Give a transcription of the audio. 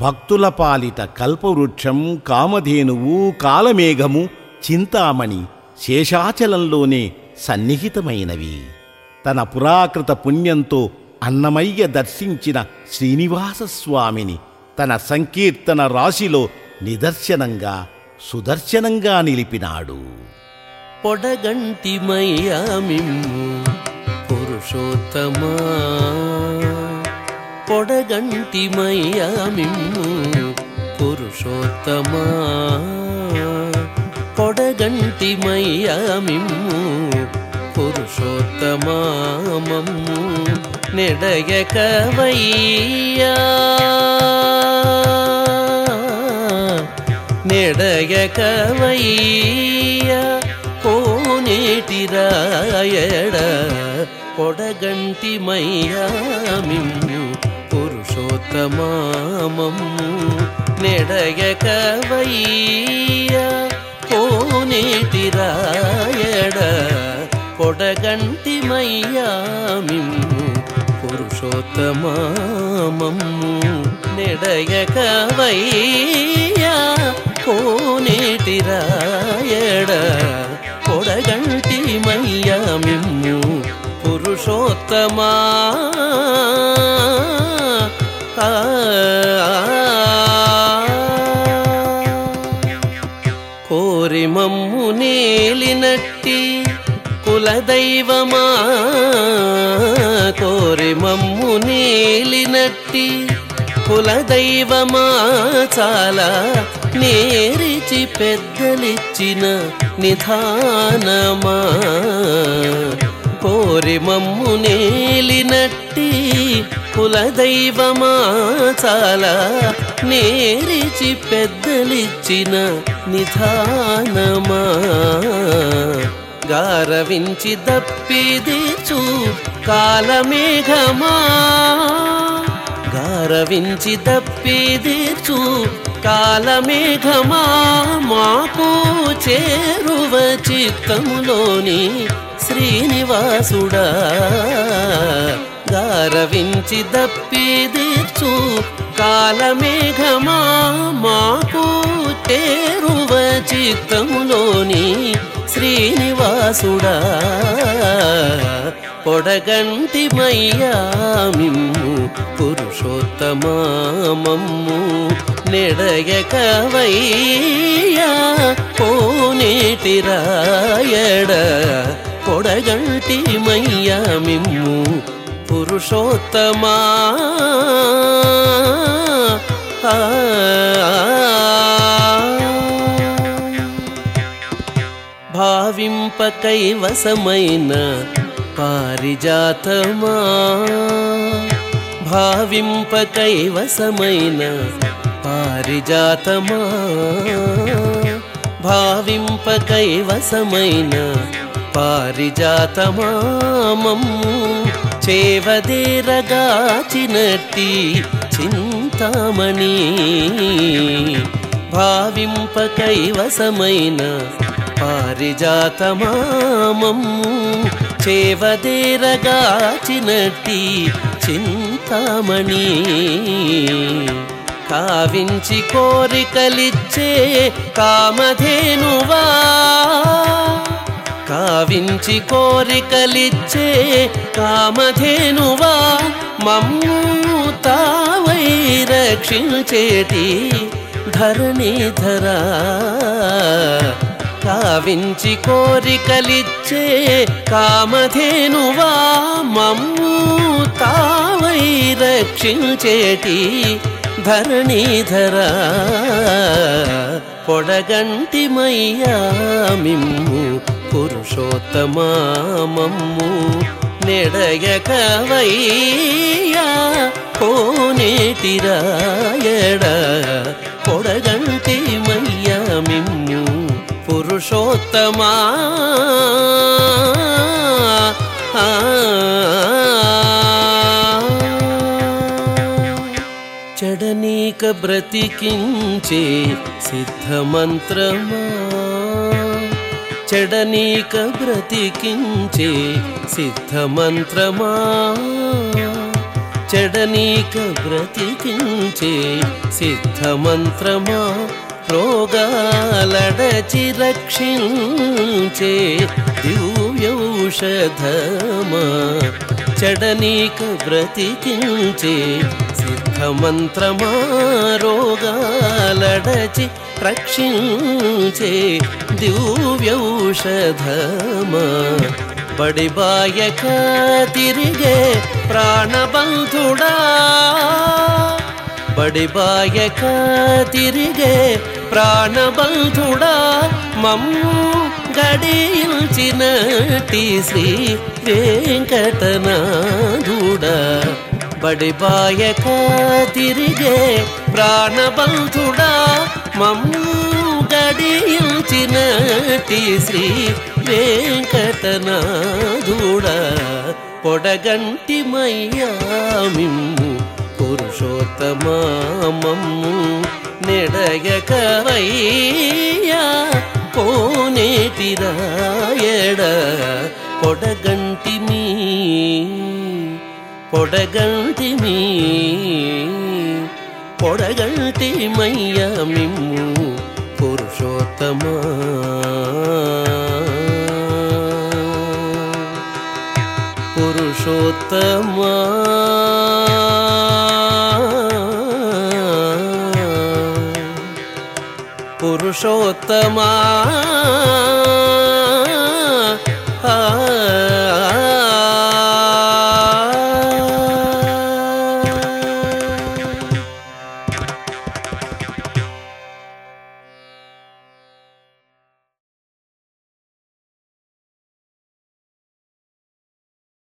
భక్తుల పాలిట కల్పవృక్షం కామధేనువు కాలమేఘము చింతామణి శేషాచలంలోనే సన్నిహితమైనవి. తన పురాకృత పుణ్యంతో అన్నమయ్య దర్శించిన శ్రీనివాసస్వామిని తన సంకీర్తన రాశిలో నిదర్శనంగా సుదర్శనంగా నిలిపినాడు. పొడగంటిమయ్యా మిమ్ము పురుషోత్తమా? పొడగంటిమయ్యా మిమ్ము పురుషోత్తమా పొడగంటిమయ్యా మిమ్ము పురుషోత్తమా మమ్ము నెడయకవయ్యా నెడయకవయ్యా కోనేటి రాయడ పొడగంటి మయ్యామిమ్ము నెడయక వయ్యా కోనేటి రాయడ పొడగంటి మయ్యామిమ్ము నెడయక వయ్యా కోనేటి రాయడ పొడగంటి మయ్యామిమ్ము పురుషోత్తమా. కోరి మమ్ము నేలినట్టి కులదైవమా? కోరి మమ్ము నేలినట్టి కులదైవమా? చాలా నేరిచి పెద్దలిచ్చిన నిధానమా? కోరి మమ్ము నేలినట్టి కులదైవమా చాలా నేరిచి పెద్దలిచ్చిన నిధానమా? గారవించి దప్పిదిచు కాలమేఘమా? గారవించి దప్పిదిచు కాలమేఘమా? మాకు చేరువ చిత్తములోని శ్రీనివాసుడా. గారవించి దప్పి దప్పిదిచు కాలమేఘమా మాకు చేరువ చిత్తములోని శ్రీనివాసుడా. పొడగంటి మయ్యామిమ్ము పురుషోత్తమామమ్ము నెడయకవయ్యా పోనేటిరాయడ రాయడ పొడగంటి మయ్యామిమ్ము పురుషోత్తమా? భావింప కైవసమైన పారిజాతమా? భావింప కైవసమైన పారిజాతమా? భావింప కైవసమైన పారిజాతమా చేవదేరగాచినట్టి చింతామణి. భావింప కైవసమైన పారిజాతమామమ్ము చేవదేరగాచినట్టి చింతామణి. కావించి కోరికలిచ్చే కామధేనువా? కావించి కోరికలిచ్చే కామధేనువా మమ్ము తావై రక్షించేటి ధరణిధరా కావించి కోరికలిచ్చే కామధేనువా మమ్ము తావై రక్షించేటి ధరణిధరా పొడగంటి మయ్యా మిమ్ము పురుషోత్తమామమ్ము నెడయకవయ్యా కోనేటి రాయడ మయ్యా మిమ్ము పురుషోత్తమా. చడనీక బ్రతికించే సిద్ధమంత్రమా చెడనీక బ్రతికించే సిద్ధమంత్రమా? చెడనీక బ్రతికించే సిద్ధమంత్రమా? రోగాలడచి రక్షించే దివ్యౌషధమా? చెడనీక బ్రతికించే मन्त्रमारोग रक्षिञ्चे प्रक्षि दिव्यौषधम पडिबायकातिर्गे प्राणबन्धुडा पडिबायकातिर्गे प्राणबन्धुडा मम गडियुचि श्री टि బడిబాయక తిరిగే ప్రాణబంధుడా మమ్ము గడిల్చినటి శ్రీ వెంకటనాథుడా. పొడగంటి మయ్యామిమ్ము పురుషోత్తమామమ్ము నెడయకవయ్యా పోనేటిరాయడ పొడగంటి మీ పొడగంటి మీ పొడగంటి మయ్యామిమ్ము పురుషోత్తమా పురుషోత్తమా పురుషోత్తమా